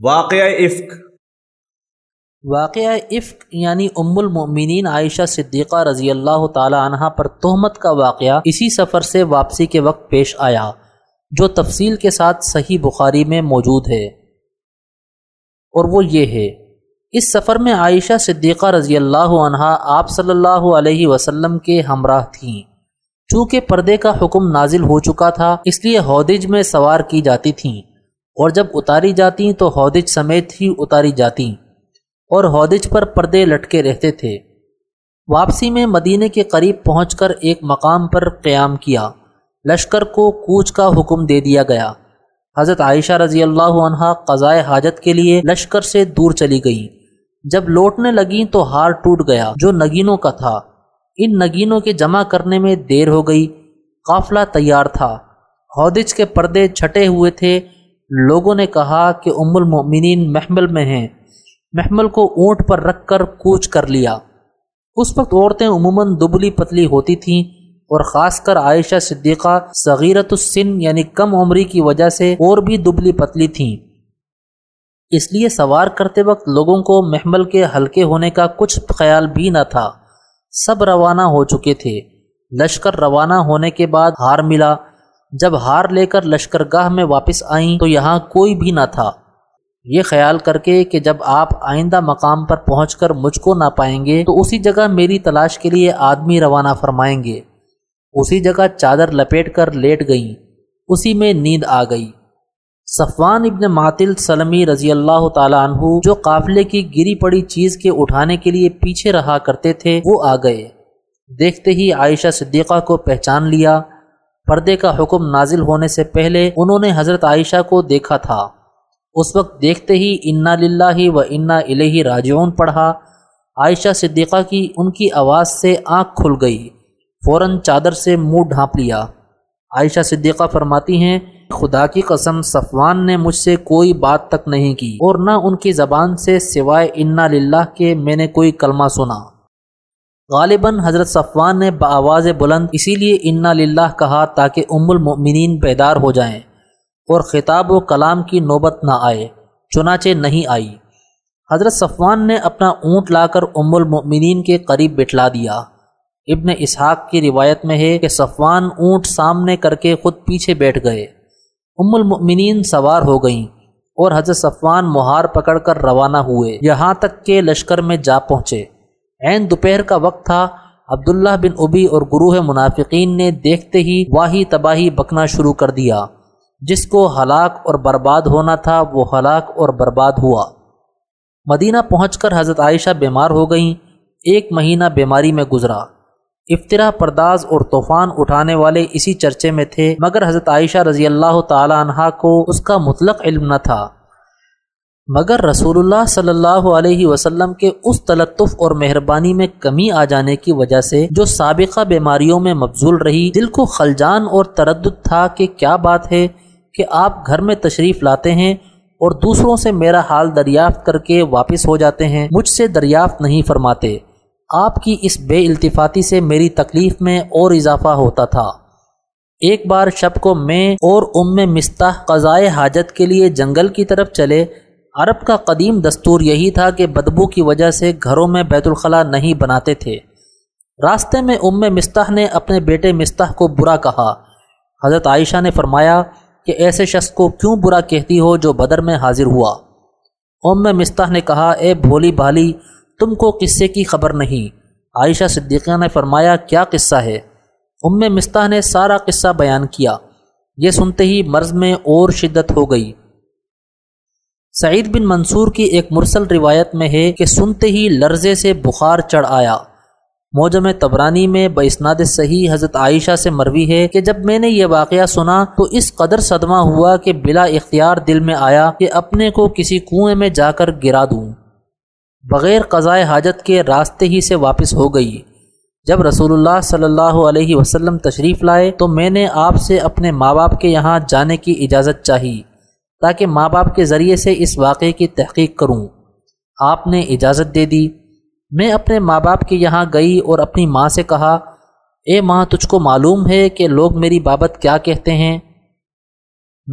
واقعہ افق واقعہ افق یعنی ام المؤمنین عائشہ صدیقہ رضی اللہ تعالی عنہ پر تہمت کا واقعہ اسی سفر سے واپسی کے وقت پیش آیا، جو تفصیل کے ساتھ صحیح بخاری میں موجود ہے۔ اور وہ یہ ہے، اس سفر میں عائشہ صدیقہ رضی اللہ عنہ آپ صلی اللہ علیہ وسلم کے ہمراہ تھیں۔ چونکہ پردے کا حکم نازل ہو چکا تھا، اس لیے ہودج میں سوار کی جاتی تھیں۔ اور جب اتاری جاتی تو ہودج سمیت ہی اتاری جاتی اور ہودج پر پردے لٹکے رہتے تھے۔ واپسی میں مدینے کے قریب پہنچ کر ایک مقام پر قیام کیا۔ لشکر کو کوچ کا حکم دے دیا گیا۔ حضرت عائشہ رضی اللہ عنہ قضائے حاجت کے لیے لشکر سے دور چلی گئی۔ جب لوٹنے لگیں تو ہار ٹوٹ گیا جو نگینوں کا تھا۔ ان نگینوں کے جمع کرنے میں دیر ہو گئی۔ قافلہ تیار تھا۔ ہودج کے پردے چھٹے ہوئے تھے۔ لوگوں نے کہا کہ ام المؤمنین محمل میں ہیں۔ محمل کو اونٹ پر رکھ کر کوچ کر لیا۔ اس وقت عورتیں عموماً دبلی پتلی ہوتی تھیں اور خاص کر عائشہ صدیقہ صغیرت السن یعنی کم عمری کی وجہ سے اور بھی دبلی پتلی تھیں۔ اس لیے سوار کرتے وقت لوگوں کو محمل کے ہلکے ہونے کا کچھ خیال بھی نہ تھا۔ سب روانہ ہو چکے تھے۔ لشکر روانہ ہونے کے بعد ہار ملا۔ جب ہار لے کر لشکر گاہ میں واپس آئیں تو یہاں کوئی بھی نہ تھا۔ یہ خیال کر کے کہ جب آپ آئندہ مقام پر پہنچ کر مجھ کو نہ پائیں گے تو اسی جگہ میری تلاش کے لیے آدمی روانہ فرمائیں گے۔ اسی جگہ چادر لپیٹ کر لیٹ گئیں۔ اسی میں نیند آ گئی۔ صفوان ابن معطل سلمی رضی اللہ تعالیٰ عنہ جو قافلے کی گری پڑی چیز کے اٹھانے کے لیے پیچھے رہا کرتے تھے وہ آ گئے۔ دیکھتے ہی عائشہ صدیقہ کو پہچان لیا۔ پردے کا حکم نازل ہونے سے پہلے انہوں نے حضرت عائشہ کو دیکھا تھا۔ اس وقت دیکھتے ہی انا للہ و انا الہ راجعون پڑھا۔ عائشہ صدیقہ کی ان کی آواز سے آنکھ کھل گئی، فوراً چادر سے منہ ڈھانپ لیا۔ عائشہ صدیقہ فرماتی ہیں، خدا کی قسم، صفوان نے مجھ سے کوئی بات تک نہیں کی اور نہ ان کی زبان سے سوائے انا للہ کے میں نے کوئی کلمہ سنا۔ غالباً حضرت صفوان نے بآواز بلند اسی لیے انا للہ کہا تاکہ ام المؤمنین بیدار ہو جائیں اور خطاب و کلام کی نوبت نہ آئے، چنانچہ نہیں آئی۔ حضرت صفوان نے اپنا اونٹ لا کر ام المؤمنین کے قریب بٹھلا دیا۔ ابن اسحاق کی روایت میں ہے کہ صفوان اونٹ سامنے کر کے خود پیچھے بیٹھ گئے۔ ام المؤمنین سوار ہو گئیں اور حضرت صفوان مہار پکڑ کر روانہ ہوئے۔ یہاں تک کہ لشکر میں جا پہنچے۔ عین دوپہر کا وقت تھا، عبداللہ بن ابی اور گروہ منافقین نے دیکھتے ہی واہی تباہی بکنا شروع کر دیا۔ جس کو ہلاک اور برباد ہونا تھا، وہ ہلاک اور برباد ہوا۔ مدینہ پہنچ کر حضرت عائشہ بیمار ہو گئیں، ایک مہینہ بیماری میں گزرا۔ افطرا پرداز اور طوفان اٹھانے والے اسی چرچے میں تھے، مگر حضرت عائشہ رضی اللہ تعالی عنہ کو اس کا مطلق علم نہ تھا۔ مگر رسول اللہ صلی اللہ علیہ وسلم کے اس تلطف اور مہربانی میں کمی آ جانے کی وجہ سے جو سابقہ بیماریوں میں مبزول رہی، دل کو خلجان اور تردد تھا کہ کیا بات ہے کہ آپ گھر میں تشریف لاتے ہیں اور دوسروں سے میرا حال دریافت کر کے واپس ہو جاتے ہیں، مجھ سے دریافت نہیں فرماتے۔ آپ کی اس بے التفاتی سے میری تکلیف میں اور اضافہ ہوتا تھا۔ ایک بار شب کو میں اور ام مستح قضائے حاجت کے لیے جنگل کی طرف چلے عرب کا قدیم دستور یہی تھا کہ بدبو کی وجہ سے گھروں میں بیت الخلاء نہیں بناتے تھے۔ راستے میں ام مستح نے اپنے بیٹے مستح کو برا کہا۔ حضرت عائشہ نے فرمایا کہ ایسے شخص کو کیوں برا کہتی ہو جو بدر میں حاضر ہوا؟ ام مستح نے کہا، اے بھولی بھالی، تم کو قصے کی خبر نہیں۔ عائشہ صدیقہ نے فرمایا، کیا قصہ ہے؟ ام مستح نے سارا قصہ بیان کیا۔ یہ سنتے ہی مرض میں اور شدت ہو گئی۔ سعید بن منصور کی ایک مرسل روایت میں ہے کہ سنتے ہی لرزے سے بخار چڑھ آیا۔ موجم تبرانی میں بسناد صحیح حضرت عائشہ سے مروی ہے کہ جب میں نے یہ واقعہ سنا تو اس قدر صدمہ ہوا کہ بلا اختیار دل میں آیا کہ اپنے کو کسی کنویں میں جا کر گرا دوں۔ بغیر قضائے حاجت کے راستے ہی سے واپس ہو گئی۔ جب رسول اللہ صلی اللہ علیہ وسلم تشریف لائے تو میں نے آپ سے اپنے ماں باپ کے یہاں جانے کی اجازت چاہی۔ تاکہ ماں باپ کے ذریعے سے اس واقعے کی تحقیق کروں۔ آپ نے اجازت دے دی۔ میں اپنے ماں باپ کے یہاں گئی اور اپنی ماں سے کہا، اے ماں، تجھ کو معلوم ہے کہ لوگ میری بابت کیا کہتے ہیں؟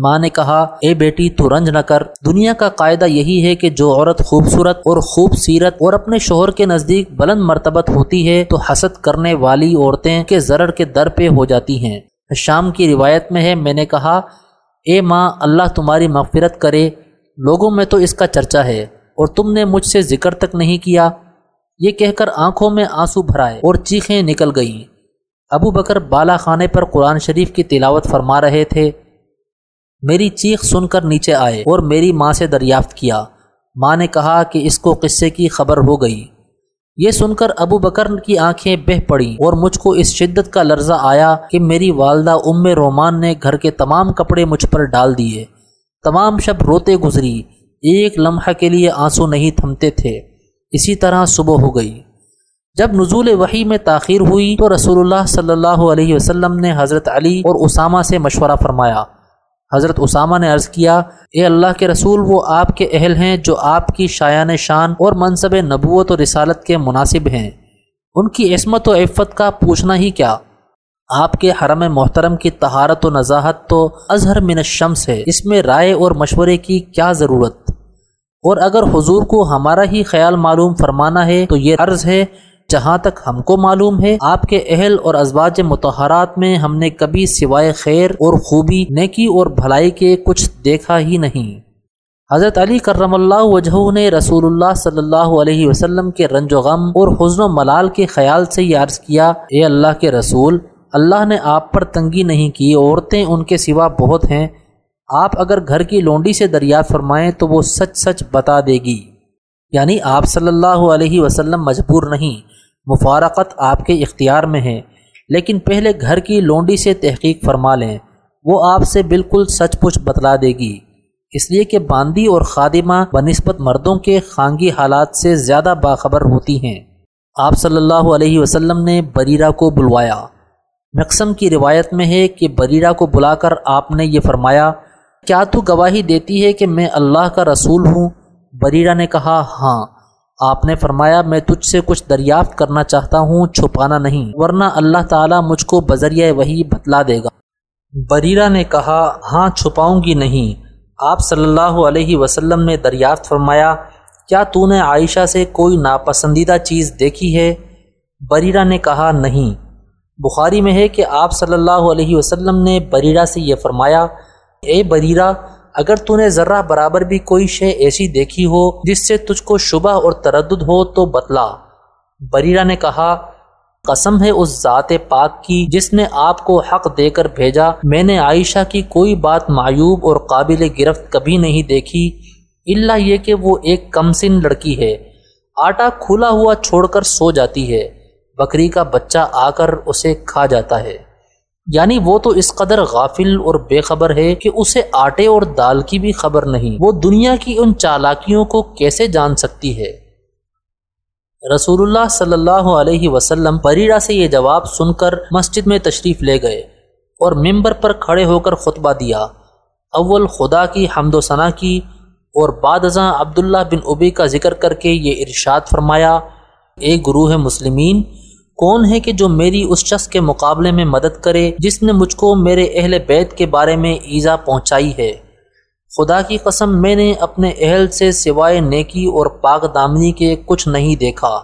ماں نے کہا، اے بیٹی، تو رنج نہ کر۔ دنیا کا قاعدہ یہی ہے کہ جو عورت خوبصورت اور خوب سیرت اور اپنے شوہر کے نزدیک بلند مرتبت ہوتی ہے، تو حسد کرنے والی عورتیں کے ضرر کے در پہ ہو جاتی ہیں۔ شام کی روایت میں ہے، میں نے کہا اے ماں، اللہ تمہاری مغفرت کرے۔ لوگوں میں تو اس کا چرچا ہے، اور تم نے مجھ سے ذکر تک نہیں کیا۔ یہ کہہ کر آنکھوں میں آنسو بھرائے اور چیخیں نکل گئیں۔ ابو بکر بالا خانے پر قرآن شریف کی تلاوت فرما رہے تھے۔ میری چیخ سن کر نیچے آئے اور میری ماں سے دریافت کیا۔ ماں نے کہا کہ اس کو قصے کی خبر ہو گئی۔ یہ سن کر ابو بکر کی آنکھیں بہ پڑی اور مجھ کو اس شدت کا لرزہ آیا کہ میری والدہ ام رومان نے گھر کے تمام کپڑے مجھ پر ڈال دیے۔ تمام شب روتے گزری۔ ایک لمحہ کے لیے آنسو نہیں تھمتے تھے۔ اسی طرح صبح ہو گئی۔ جب نزول وحی میں تاخیر ہوئی تو رسول اللہ صلی اللہ علیہ وسلم نے حضرت علی اور اسامہ سے مشورہ فرمایا۔ حضرت اسامہ نے عرض کیا، اے اللہ کے رسول، وہ آپ کے اہل ہیں جو آپ کی شایان شان اور منصب نبوت و رسالت کے مناسب ہیں۔ ان کی عصمت و عفت کا پوچھنا ہی کیا؟ آپ کے حرم محترم کی تہارت و نزاحت تو اظہر من الشمس ہے۔ اس میں رائے اور مشورے کی کیا ضرورت؟ اور اگر حضور کو ہمارا ہی خیال معلوم فرمانا ہے تو یہ عرض ہے جہاں تک ہم کو معلوم ہے، آپ کے اہل اور ازواج متحرات میں ہم نے کبھی سوائے خیر اور خوبی، نیکی اور بھلائی کے کچھ دیکھا ہی نہیں۔ حضرت علی کرم اللہ وجہ نے رسول اللہ صلی اللہ علیہ وسلم کے رنج و غم اور حزن و ملال کے خیال سے یہ عرض کیا، اے اللہ کے رسول، اللہ نے آپ پر تنگی نہیں کی، عورتیں ان کے سوا بہت ہیں۔ آپ اگر گھر کی لونڈی سے دریافت فرمائیں تو وہ سچ سچ بتا دے گی۔ یعنی آپ صلی اللہ علیہ وسلم مجبور نہیں۔ مفارقت آپ کے اختیار میں ہے لیکن پہلے گھر کی لونڈی سے تحقیق فرما لیں، وہ آپ سے بالکل سچ پچ بتلا دے گی۔ اس لیے کہ باندی اور خادمہ بنسبت مردوں کے خانگی حالات سے زیادہ باخبر ہوتی ہیں۔ آپ صلی اللہ علیہ وسلم نے بریرہ کو بلوایا۔ مقسم کی روایت میں ہے کہ بریرہ کو بلا کر آپ نے یہ فرمایا، کیا تو گواہی دیتی ہے کہ میں اللہ کا رسول ہوں؟ بریرہ نے کہا ہاں۔ آپ نے فرمایا، میں تجھ سے کچھ دریافت کرنا چاہتا ہوں، چھپانا نہیں، ورنہ اللہ تعالیٰ مجھ کو بذریعہ وہی بتلا دے گا۔ بریرہ نے کہا ہاں چھپاؤں گی نہیں۔ آپ صلی اللہ علیہ وسلم نے دریافت فرمایا، کیا تو نے عائشہ سے کوئی ناپسندیدہ چیز دیکھی ہے؟ بریرہ نے کہا، نہیں۔ بخاری میں ہے کہ آپ صلی اللہ علیہ وسلم نے بریرہ سے یہ فرمایا، اے بریرہ اگر تو نے ذرہ برابر بھی کوئی شے ایسی دیکھی ہو جس سے تجھ کو شبہ اور تردد ہو تو بتلا۔ بریرہ نے کہا، قسم ہے اس ذات پاک کی جس نے آپ کو حق دے کر بھیجا۔ میں نے عائشہ کی کوئی بات معیوب اور قابل گرفت کبھی نہیں دیکھی اللہ یہ کہ وہ ایک کمسن لڑکی ہے۔ آٹا کھلا ہوا چھوڑ کر سو جاتی ہے۔ بکری کا بچہ آ کر اسے کھا جاتا ہے۔ یعنی وہ تو اس قدر غافل اور بے خبر ہے کہ اسے آٹے اور دال کی بھی خبر نہیں۔ وہ دنیا کی ان چالاکیوں کو کیسے جان سکتی ہے؟ رسول اللہ صلی اللہ علیہ وسلم پریرا سے یہ جواب سن کر مسجد میں تشریف لے گئے اور ممبر پر کھڑے ہو کر خطبہ دیا۔ اول خدا کی حمد و ثنا کی اور بعد ازاں عبداللہ بن ابی کا ذکر کر کے یہ ارشاد فرمایا، اے گروہ مسلمین کون ہے کہ جو میری اس شخص کے مقابلے میں مدد کرے جس نے مجھ کو میرے اہل بیت کے بارے میں ایزا پہنچائی ہے؟ خدا کی قسم، میں نے اپنے اہل سے سوائے نیکی اور پاک دامنی کے کچھ نہیں دیکھا۔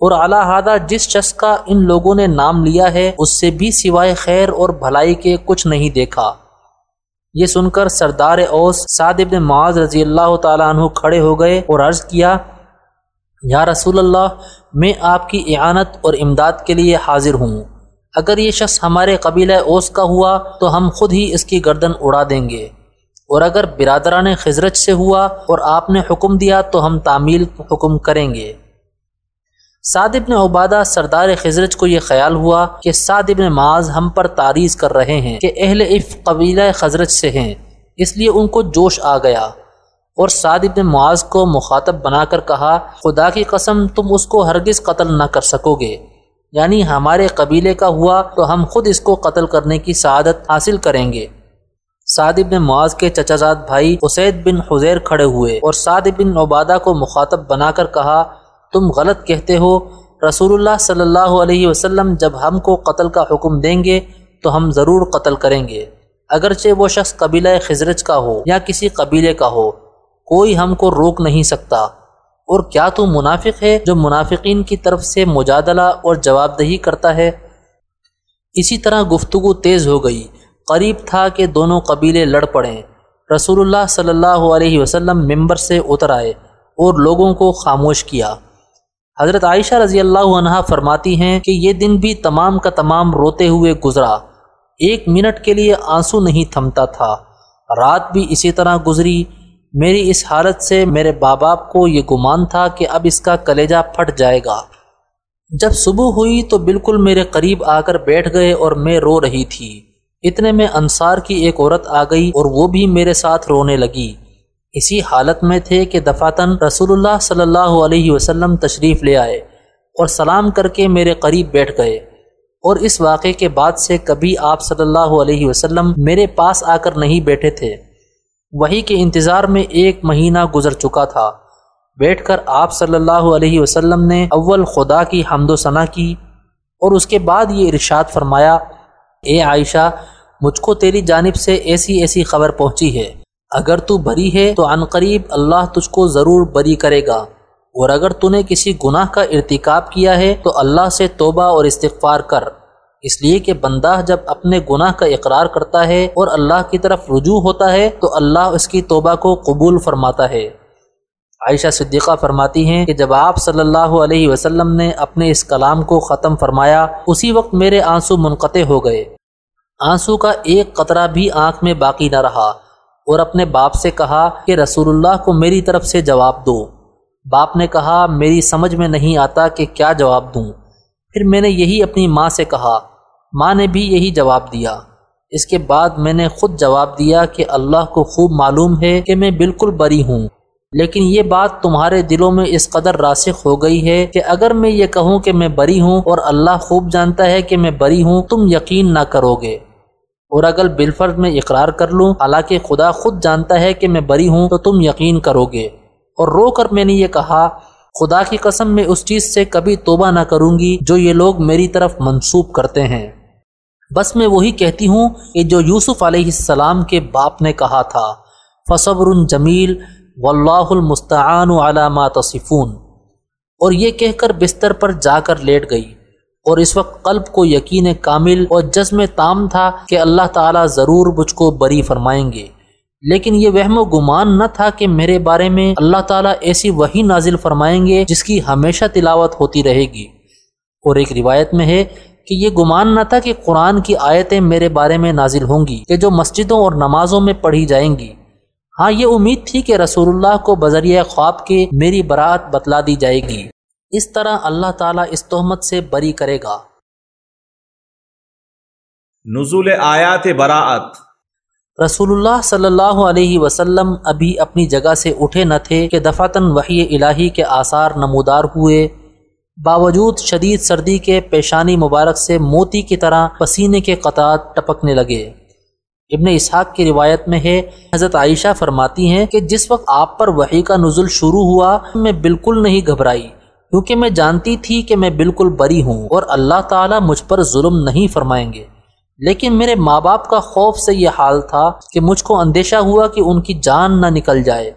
اور اعلیٰ جس شخص کا ان لوگوں نے نام لیا ہے، اس سے بھی سوائے خیر اور بھلائی کے کچھ نہیں دیکھا۔ یہ سن کر سردار اوس سعد ابن معاذ رضی اللہ تعالیٰ عنہ کھڑے ہو گئے اور عرض کیا یا رسول اللہ، میں آپ کی اعانت اور امداد کے لیے حاضر ہوں۔ اگر یہ شخص ہمارے قبیلہ اوس کا ہوا، تو ہم خود ہی اس کی گردن اڑا دیں گے۔ اور اگر برادران خزرت سے ہوا اور آپ نے حکم دیا، تو ہم تعمیل حکم کریں گے۔ سعد ابن عبادہ سردار خزرت کو یہ خیال ہوا کہ سعد ابن معاذ ہم پر تعریض کر رہے ہیں کہ اہل عف قبیلہ خزرت سے ہیں، اس لیے ان کو جوش آ گیا۔ اور سعد ابن معاذ کو مخاطب بنا کر کہا، خدا کی قسم، تم اس کو ہرگز قتل نہ کر سکو گے۔ یعنی ہمارے قبیلے کا ہوا تو ہم خود اس کو قتل کرنے کی سعادت حاصل کریں گے۔ سعد ابن معاذ کے چچا زاد بھائی اسید بن حزیر کھڑے ہوئے اور سعد بن عبادہ کو مخاطب بنا کر کہا، تم غلط کہتے ہو۔ رسول اللہ صلی اللہ علیہ وسلم جب ہم کو قتل کا حکم دیں گے تو ہم ضرور قتل کریں گے۔ اگرچہ وہ شخص قبیلہ خزرج کا ہو یا کسی قبیلے کا ہو کوئی ہم کو روک نہیں سکتا۔ اور کیا تو منافق ہے جو منافقین کی طرف سے مجادلہ اور جواب دہی کرتا ہے؟ اسی طرح گفتگو تیز ہو گئی۔ قریب تھا کہ دونوں قبیلے لڑ پڑیں۔ رسول اللہ صلی اللہ علیہ وسلم ممبر سے اتر آئے اور لوگوں کو خاموش کیا۔ حضرت عائشہ رضی اللہ عنہ فرماتی ہیں کہ یہ دن بھی تمام کا تمام روتے ہوئے گزرا۔ ایک منٹ کے لیے آنسو نہیں تھمتا تھا۔ رات بھی اسی طرح گزری۔ میری اس حالت سے میرے باپ باپ کو یہ گمان تھا کہ اب اس کا کلیجہ پھٹ جائے گا۔ جب صبح ہوئی تو بالکل میرے قریب آ کر بیٹھ گئے اور میں رو رہی تھی۔ اتنے میں انصار کی ایک عورت آ گئی اور وہ بھی میرے ساتھ رونے لگی۔ اسی حالت میں تھے کہ دفاتن رسول اللہ صلی اللہ علیہ وسلم تشریف لے آئے اور سلام کر کے میرے قریب بیٹھ گئے۔ اور اس واقعے کے بعد سے کبھی آپ صلی اللہ علیہ وسلم میرے پاس آ کر نہیں بیٹھے تھے۔ وہی کے انتظار میں ایک مہینہ گزر چکا تھا۔ بیٹھ کر آپ صلی اللہ علیہ وسلم نے اول خدا کی حمد و ثناء کی اور اس کے بعد یہ ارشاد فرمایا، اے عائشہ، مجھ کو تیری جانب سے ایسی ایسی خبر پہنچی ہے۔ اگر تو بری ہے تو عنقریب اللہ تجھ کو ضرور بری کرے گا۔ اور اگر تو نے کسی گناہ کا ارتکاب کیا ہے تو اللہ سے توبہ اور استغفار کر۔ اس لیے کہ بندہ جب اپنے گناہ کا اقرار کرتا ہے اور اللہ کی طرف رجوع ہوتا ہے تو اللہ اس کی توبہ کو قبول فرماتا ہے۔ عائشہ صدیقہ فرماتی ہیں کہ جب آپ صلی اللہ علیہ وسلم نے اپنے اس کلام کو ختم فرمایا، اسی وقت میرے آنسو منقطع ہو گئے۔ آنسو کا ایک قطرہ بھی آنکھ میں باقی نہ رہا اور اپنے باپ سے کہا کہ رسول اللہ کو میری طرف سے جواب دو۔ باپ نے کہا، میری سمجھ میں نہیں آتا کہ کیا جواب دوں۔ پھر میں نے یہی اپنی ماں سے کہا ماں نے بھی یہی جواب دیا۔ اس کے بعد میں نے خود جواب دیا کہ اللہ کو خوب معلوم ہے کہ میں بالکل بری ہوں۔ لیکن یہ بات تمہارے دلوں میں اس قدر راسخ ہو گئی ہے کہ اگر میں یہ کہوں کہ میں بری ہوں اور اللہ خوب جانتا ہے کہ میں بری ہوں، تم یقین نہ کرو گے۔ اور اگر بالفرد میں اقرار کر لوں، حالانکہ خدا خود جانتا ہے کہ میں بری ہوں، تو تم یقین کرو گے۔ اور رو کر میں نے یہ کہا، خدا کی قسم میں اس چیز سے کبھی توبہ نہ کروں گی جو یہ لوگ میری طرف منسوب کرتے ہیں۔ بس میں وہی کہتی ہوں کہ جو یوسف علیہ السلام کے باپ نے کہا تھا، فصبر جمیل واللہ المستعان علامہ تصفون۔ اور یہ کہہ کر بستر پر جا کر لیٹ گئی۔ اور اس وقت قلب کو یقین کامل اور جزم تام تھا کہ اللہ تعالیٰ ضرور مجھ کو بری فرمائیں گے۔ لیکن یہ وہم و گمان نہ تھا کہ میرے بارے میں اللہ تعالیٰ ایسی وہی نازل فرمائیں گے جس کی ہمیشہ تلاوت ہوتی رہے گی۔ اور ایک روایت میں ہے کہ یہ گمان نہ تھا کہ قرآن کی آیتیں میرے بارے میں نازل ہوں گی کہ جو مسجدوں اور نمازوں میں پڑھی جائیں گی۔ ہاں یہ امید تھی کہ رسول اللہ کو بذریعہ خواب کے میری برات بتلا دی جائے گی۔ اس طرح اللہ تعالیٰ اس تہمت سے بری کرے گا۔ نزول آیات براعت۔ رسول اللہ صلی اللہ علیہ وسلم ابھی اپنی جگہ سے اٹھے نہ تھے کہ دفاتن وحی الہی کے آثار نمودار ہوئے۔ باوجود شدید سردی کے پیشانی مبارک سے موتی کی طرح پسینے کے قطعات ٹپکنے لگے۔ ابن اسحاق کی روایت میں ہے، حضرت عائشہ فرماتی ہیں کہ جس وقت آپ پر وحی کا نزل شروع ہوا، میں بالکل نہیں گھبرائی، کیونکہ میں جانتی تھی کہ میں بالکل بری ہوں اور اللہ تعالیٰ مجھ پر ظلم نہیں فرمائیں گے۔ لیکن میرے ماں باپ کا خوف سے یہ حال تھا کہ مجھ کو اندیشہ ہوا کہ ان کی جان نہ نکل جائے۔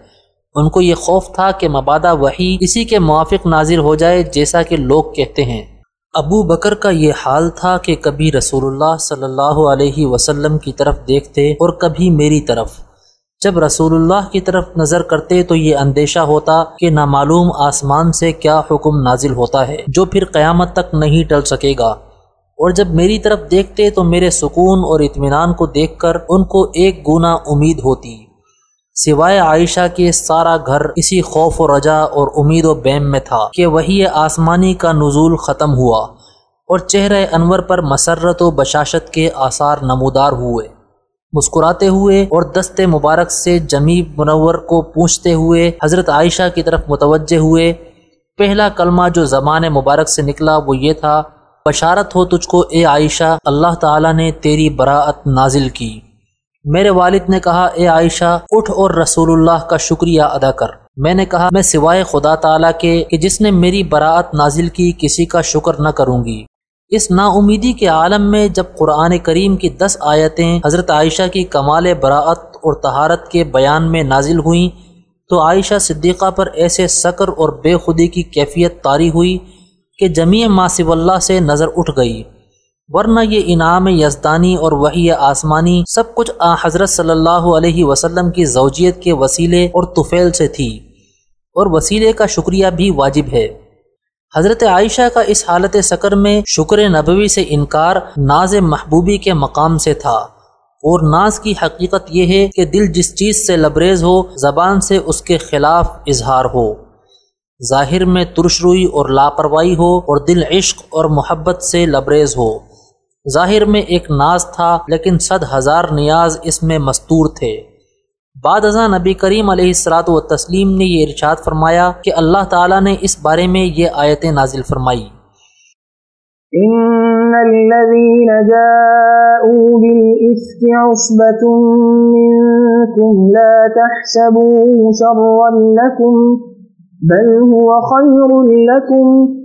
ان کو یہ خوف تھا کہ مبادہ وہی اسی کے موافق نازر ہو جائے جیسا کہ لوگ کہتے ہیں۔ ابو بکر کا یہ حال تھا کہ کبھی رسول اللہ صلی اللہ علیہ وسلم کی طرف دیکھتے اور کبھی میری طرف۔ جب رسول اللہ کی طرف نظر کرتے تو یہ اندیشہ ہوتا کہ نامعلوم آسمان سے کیا حکم نازل ہوتا ہے، جو پھر قیامت تک نہیں ٹل سکے گا۔ اور جب میری طرف دیکھتے تو میرے سکون اور اطمینان کو دیکھ کر ان کو ایک گنا امید ہوتی۔ سوائے عائشہ کے سارا گھر اسی خوف و رجا اور امید و بیم میں تھا کہ وہی آسمانی کا نزول ختم ہوا اور چہرہ انور پر مسرت و بشاشت کے آثار نمودار ہوئے۔ مسکراتے ہوئے اور دست مبارک سے جمی منور کو پوچھتے ہوئے حضرت عائشہ کی طرف متوجہ ہوئے۔ پہلا کلمہ جو زمان مبارک سے نکلا وہ یہ تھا، بشارت ہو تجھ کو اے عائشہ، اللہ تعالیٰ نے تیری براعت نازل کی۔ میرے والد نے کہا، اے عائشہ، اٹھ اور رسول اللہ کا شکریہ ادا کر۔ میں نے کہا، میں سوائے خدا تعالیٰ کے کہ جس نے میری براعت نازل کی، کسی کا شکر نہ کروں گی۔ اس نا امیدی کے عالم میں جب قرآن کریم کی دس آیتیں حضرت عائشہ کی کمال براعت اور تہارت کے بیان میں نازل ہوئیں، تو عائشہ صدیقہ پر ایسے سکر اور بے خودی کی کیفیت طاری ہوئی کہ جمیع ماسب اللہ سے نظر اٹھ گئی۔ ورنہ یہ انعام یزدانی اور وحی آسمانی سب کچھ آ حضرت صلی اللہ علیہ وسلم کی زوجیت کے وسیلے اور طفیل سے تھی اور وسیلے کا شکریہ بھی واجب ہے۔ حضرت عائشہ کا اس حالت سکر میں شکر نبوی سے انکار ناز محبوبی کے مقام سے تھا۔ اور ناز کی حقیقت یہ ہے کہ دل جس چیز سے لبریز ہو، زبان سے اس کے خلاف اظہار ہو۔ ظاہر میں ترش روئی اور لاپرواہی ہو اور دل عشق اور محبت سے لبریز ہو۔ ظاہر میں ایک ناز تھا، لیکن صد ہزار نیاز اس میں مستور تھے۔ بعد ازاں نبی کریم علیہ السلاۃ و تسلیم نے یہ ارشاد فرمایا کہ اللہ تعالیٰ نے اس بارے میں یہ آیتیں نازل فرمائی۔ ان الذين جاءوا بالإفك عصبة منكم لا تحسبوه شرا لكم بل هو خير لكم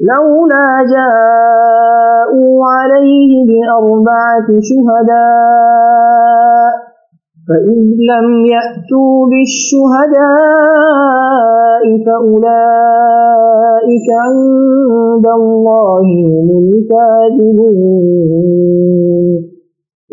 لولا جاءوا عليه بأربعة شهداء فإذ لم يأتوا بالشهداء فأولئك عند الله هم الكاذبون.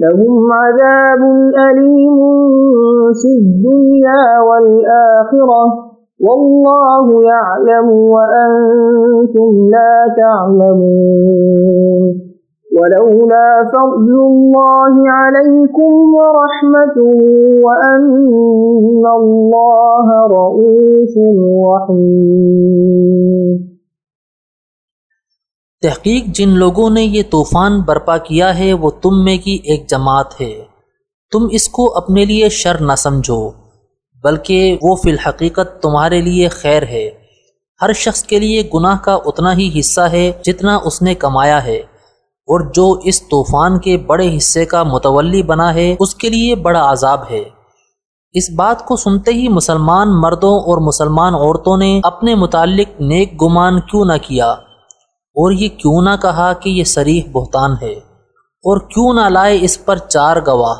لهم عذاب أليم في الدنيا والآخرة والله يعلم وأنتم لا تعلمون ولولا فضل الله عليكم ورحمته وأن الله رؤوف رحيم تحقیق جن لوگوں نے یہ طوفان برپا کیا ہے، وہ تم میں کی ایک جماعت ہے۔ تم اس کو اپنے لیے شر نہ سمجھو، بلکہ وہ فی الحقیقت تمہارے لیے خیر ہے۔ ہر شخص کے لیے گناہ کا اتنا ہی حصہ ہے جتنا اس نے کمایا ہے۔ اور جو اس طوفان کے بڑے حصے کا متولی بنا ہے، اس کے لیے بڑا عذاب ہے۔ اس بات کو سنتے ہی مسلمان مردوں اور مسلمان عورتوں نے اپنے متعلق نیک گمان کیوں نہ کیا؟ اور یہ کیوں نہ کہا کہ یہ سریح بہتان ہے اور کیوں نہ لائے اس پر چار گواہ؟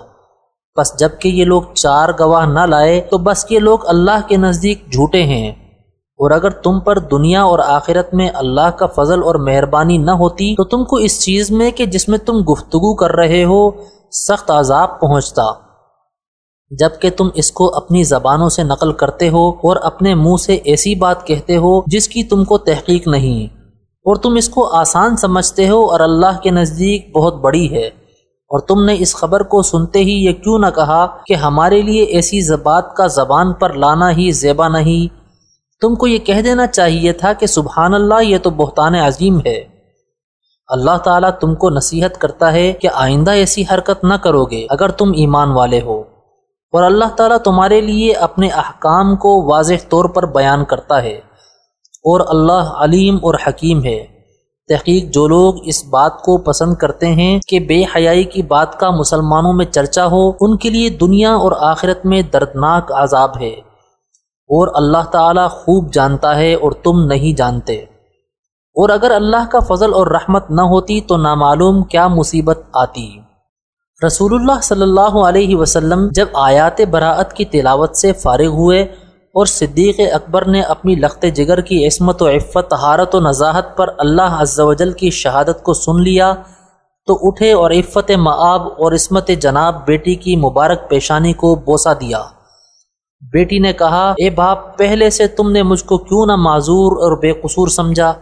بس جبکہ یہ لوگ چار گواہ نہ لائے تو بس یہ لوگ اللہ کے نزدیک جھوٹے ہیں۔ اور اگر تم پر دنیا اور آخرت میں اللہ کا فضل اور مہربانی نہ ہوتی تو تم کو اس چیز میں کہ جس میں تم گفتگو کر رہے ہو سخت عذاب پہنچتا۔ جبکہ تم اس کو اپنی زبانوں سے نقل کرتے ہو اور اپنے منہ سے ایسی بات کہتے ہو جس کی تم کو تحقیق نہیں۔ اور تم اس کو آسان سمجھتے ہو اور اللہ کے نزدیک بہت بڑی ہے۔ اور تم نے اس خبر کو سنتے ہی یہ کیوں نہ کہا کہ ہمارے لیے ایسی زبات کا زبان پر لانا ہی زیبا نہیں۔ تم کو یہ کہہ دینا چاہیے تھا کہ سبحان اللہ، یہ تو بہتان عظیم ہے۔ اللہ تعالیٰ تم کو نصیحت کرتا ہے کہ آئندہ ایسی حرکت نہ کرو گے اگر تم ایمان والے ہو۔ اور اللہ تعالیٰ تمہارے لیے اپنے احکام کو واضح طور پر بیان کرتا ہے۔ اور اللہ علیم اور حکیم ہے۔ تحقیق جو لوگ اس بات کو پسند کرتے ہیں کہ بے حیائی کی بات کا مسلمانوں میں چرچا ہو، ان کے لیے دنیا اور آخرت میں دردناک عذاب ہے۔ اور اللہ تعالیٰ خوب جانتا ہے اور تم نہیں جانتے۔ اور اگر اللہ کا فضل اور رحمت نہ ہوتی تو نامعلوم کیا مصیبت آتی۔ رسول اللہ صلی اللہ علیہ وسلم جب آیات براعت کی تلاوت سے فارغ ہوئے اور صدیق اکبر نے اپنی لخت جگر کی عصمت و عفت، حارت و نزاحت پر اللہ عز و جل کی شہادت کو سن لیا تو اٹھے اور عفت معاب اور عصمت جناب بیٹی کی مبارک پیشانی کو بوسا دیا۔ بیٹی نے کہا، اے باپ، پہلے سے تم نے مجھ کو کیوں نہ معذور اور بے قصور سمجھا؟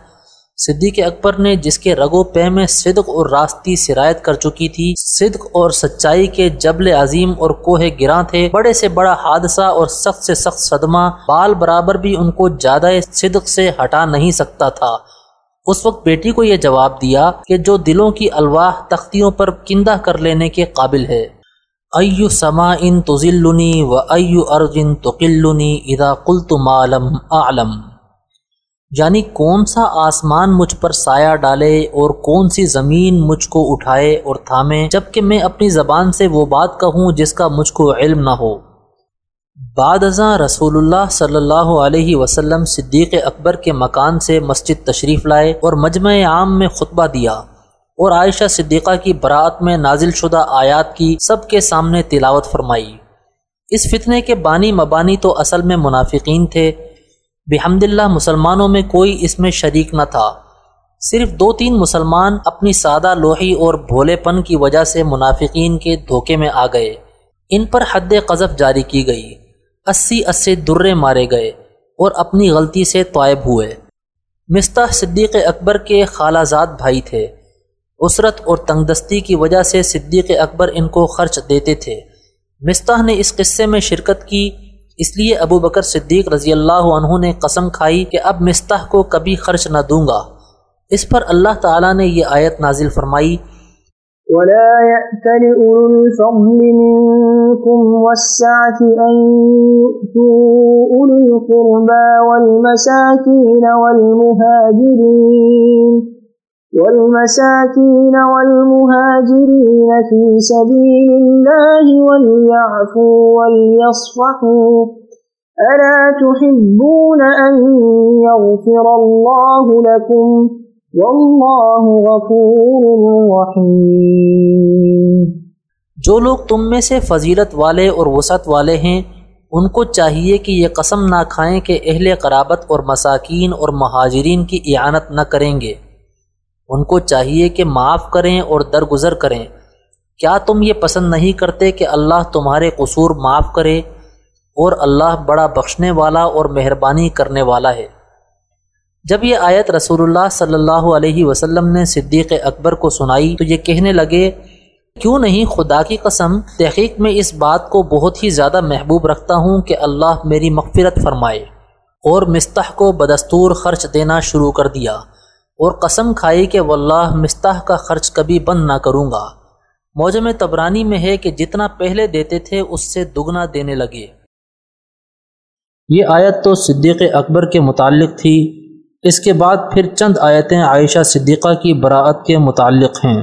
صدیق اکبر نے جس کے رگ و پہ میں صدق اور راستی سرایت کر چکی تھی، صدق اور سچائی کے جبل عظیم اور کوہ گراں تھے۔ بڑے سے بڑا حادثہ اور سخت سے سخت صدمہ بال برابر بھی ان کو زیادہ صدق سے ہٹا نہیں سکتا تھا۔ اس وقت بیٹی کو یہ جواب دیا کہ جو دلوں کی الواح تختیوں پر کندہ کر لینے کے قابل ہے۔ ایو سما ان تزلنی و ایو ارجن تقلنی اذا قلت معلم اعلم۔ یعنی کون سا آسمان مجھ پر سایہ ڈالے اور کون سی زمین مجھ کو اٹھائے اور تھامے جبکہ میں اپنی زبان سے وہ بات کہوں جس کا مجھ کو علم نہ ہو۔ بعد ازاں رسول اللہ صلی اللہ علیہ وسلم صدیق اکبر کے مکان سے مسجد تشریف لائے اور مجمع عام میں خطبہ دیا اور عائشہ صدیقہ کی برات میں نازل شدہ آیات کی سب کے سامنے تلاوت فرمائی۔ اس فتنے کے بانی مبانی تو اصل میں منافقین تھے۔ بحمد اللہ مسلمانوں میں کوئی اس میں شریک نہ تھا۔ صرف دو تین مسلمان اپنی سادہ لوہی اور بھولے پن کی وجہ سے منافقین کے دھوکے میں آ گئے۔ ان پر حد قذف جاری کی گئی۔ اسی اسی درے مارے گئے اور اپنی غلطی سے طائب ہوئے۔ مستح صدیق اکبر کے خالہ زاد بھائی تھے۔ عسرت اور تنگ دستی کی وجہ سے صدیق اکبر ان کو خرچ دیتے تھے۔ مستح نے اس قصے میں شرکت کی۔ اس لیے ابو بکر صدیق رضی اللہ عنہ نے قسم کھائی کہ اب مستح کو کبھی خرچ نہ دوں گا۔ اس پر اللہ تعالیٰ نے یہ آیت نازل فرمائی۔ ولا يأتل أولو الفضل منكم والسعة أن يؤتوا أولي القربى والمساكين والمهاجرين والمساكين والمهاجرين في سبيل الله وليعفوا وليصفحوا. ألا تحبون أن يغفر الله لكم؟ والله غفور رحيم. جو لوگ تم میں سے فضیلت والے اور وسعت والے ہیں، ان کو چاہیے کہ یہ قسم نہ کھائیں کہ اہل قرابت اور مساکین اور مہاجرین کی اعانت نہ کریں گے۔ ان کو چاہیے کہ معاف کریں اور درگزر کریں۔ کیا تم یہ پسند نہیں کرتے کہ اللہ تمہارے قصور معاف کرے اور اللہ بڑا بخشنے والا اور مہربانی کرنے والا ہے؟ جب یہ آیت رسول اللہ صلی اللہ علیہ وسلم نے صدیق اکبر کو سنائی تو یہ کہنے لگے، کیوں نہیں خدا کی قسم تحقیق میں اس بات کو بہت ہی زیادہ محبوب رکھتا ہوں کہ اللہ میری مغفرت فرمائے اور مستح کو بدستور خرچ دینا شروع کر دیا۔ اور قسم کھائی کہ واللہ مستح کا خرچ کبھی بند نہ کروں گا۔ موجم تبرانی میں ہے کہ جتنا پہلے دیتے تھے اس سے دگنا دینے لگے۔ یہ آیت تو صدیق اکبر کے متعلق تھی۔ اس کے بعد پھر چند آیتیں عائشہ صدیقہ کی براعت کے متعلق ہیں۔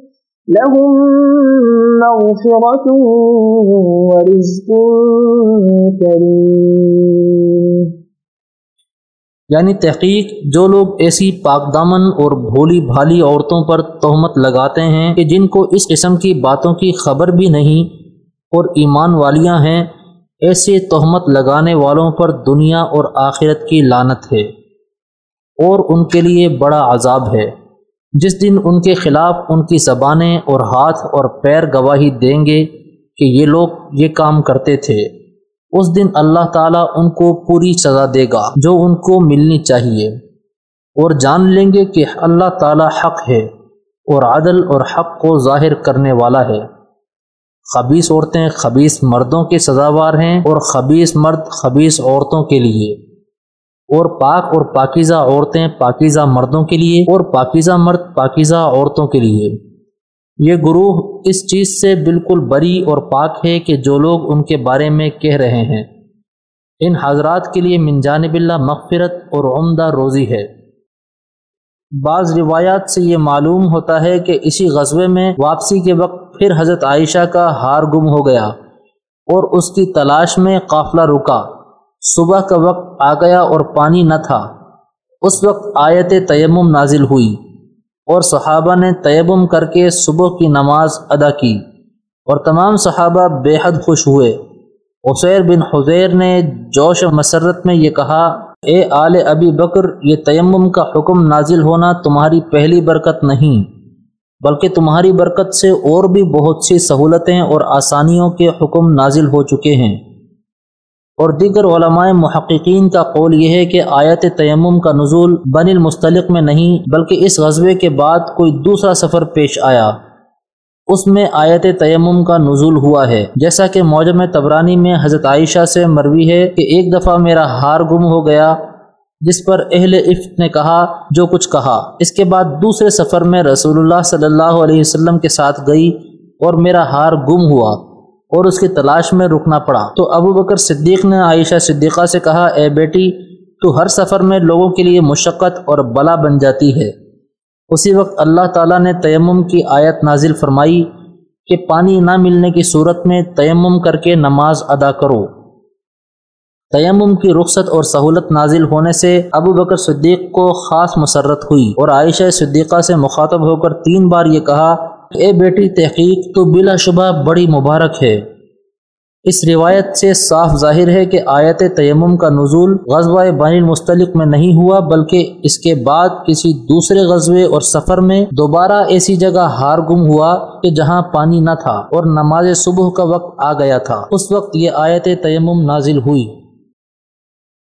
لهم مغفرة ورزق كريم. یعنی تحقیق، جو لوگ ایسی پاک دامن اور بھولی بھالی عورتوں پر تہمت لگاتے ہیں کہ جن کو اس قسم کی باتوں کی خبر بھی نہیں اور ایمان والیاں ہیں، ایسے تہمت لگانے والوں پر دنیا اور آخرت کی لانت ہے اور ان کے لیے بڑا عذاب ہے۔ جس دن ان کے خلاف ان کی زبانیں اور ہاتھ اور پیر گواہی دیں گے کہ یہ لوگ یہ کام کرتے تھے، اس دن اللہ تعالیٰ ان کو پوری سزا دے گا جو ان کو ملنی چاہیے۔ اور جان لیں گے کہ اللہ تعالیٰ حق ہے اور عدل اور حق کو ظاہر کرنے والا ہے۔ خبیص عورتیں خبیص مردوں کے سزاوار ہیں اور خبیص مرد خبیص عورتوں کے لیے۔ اور پاک اور پاکیزہ عورتیں پاکیزہ مردوں کے لیے اور پاکیزہ مرد پاکیزہ عورتوں کے لیے۔ یہ گروہ اس چیز سے بالکل بری اور پاک ہے کہ جو لوگ ان کے بارے میں کہہ رہے ہیں۔ ان حضرات کے لیے من جانب اللہ مغفرت اور عمدہ روزی ہے۔ بعض روایات سے یہ معلوم ہوتا ہے کہ اسی غزبے میں واپسی کے وقت پھر حضرت عائشہ کا ہار گم ہو گیا اور اس کی تلاش میں قافلہ رکا۔ صبح کا وقت آ گیا اور پانی نہ تھا۔ اس وقت آیت تیمم نازل ہوئی اور صحابہ نے تیبم کر کے صبح کی نماز ادا کی اور تمام صحابہ بے حد خوش ہوئے۔ عسیر بن حضیر نے جوش و مسرت میں یہ کہا، اے آل ابی بکر، یہ تیمم کا حکم نازل ہونا تمہاری پہلی برکت نہیں، بلکہ تمہاری برکت سے اور بھی بہت سی سہولتیں اور آسانیوں کے حکم نازل ہو چکے ہیں۔ اور دیگر علماء محققین کا قول یہ ہے کہ آیت تیمم کا نزول بن المستلق میں نہیں، بلکہ اس غزبے کے بعد کوئی دوسرا سفر پیش آیا۔ اس میں آیت تیمم کا نزول ہوا ہے۔ جیسا کہ موجم تبرانی میں حضرت عائشہ سے مروی ہے کہ ایک دفعہ میرا ہار گم ہو گیا، جس پر اہل افت نے کہا، جو کچھ کہا۔ اس کے بعد دوسرے سفر میں رسول اللہ صلی اللہ علیہ وسلم کے ساتھ گئی اور میرا ہار گم ہوا۔ اور اس کی تلاش میں رکنا پڑا۔ تو ابو بکر صدیق نے عائشہ صدیقہ سے کہا، اے بیٹی، تو ہر سفر میں لوگوں کے لیے مشقت اور بلا بن جاتی ہے۔ اسی وقت اللہ تعالیٰ نے تیمم کی آیت نازل فرمائی کہ پانی نہ ملنے کی صورت میں تیمم کر کے نماز ادا کرو۔ تیمم کی رخصت اور سہولت نازل ہونے سے ابو بکر صدیق کو خاص مسرت ہوئی اور عائشہ صدیقہ سے مخاطب ہو کر تین بار یہ کہا اے بیٹی تحقیق تو بلا شبہ بڑی مبارک ہے۔ اس روایت سے صاف ظاہر ہے کہ آیت تیمم کا نزول غزوہ بین المستلق میں نہیں ہوا، بلکہ اس کے بعد کسی دوسرے غزوے اور سفر میں دوبارہ ایسی جگہ ہار گم ہوا کہ جہاں پانی نہ تھا اور نماز صبح کا وقت آ گیا تھا۔ اس وقت یہ آیت تیمم نازل ہوئی۔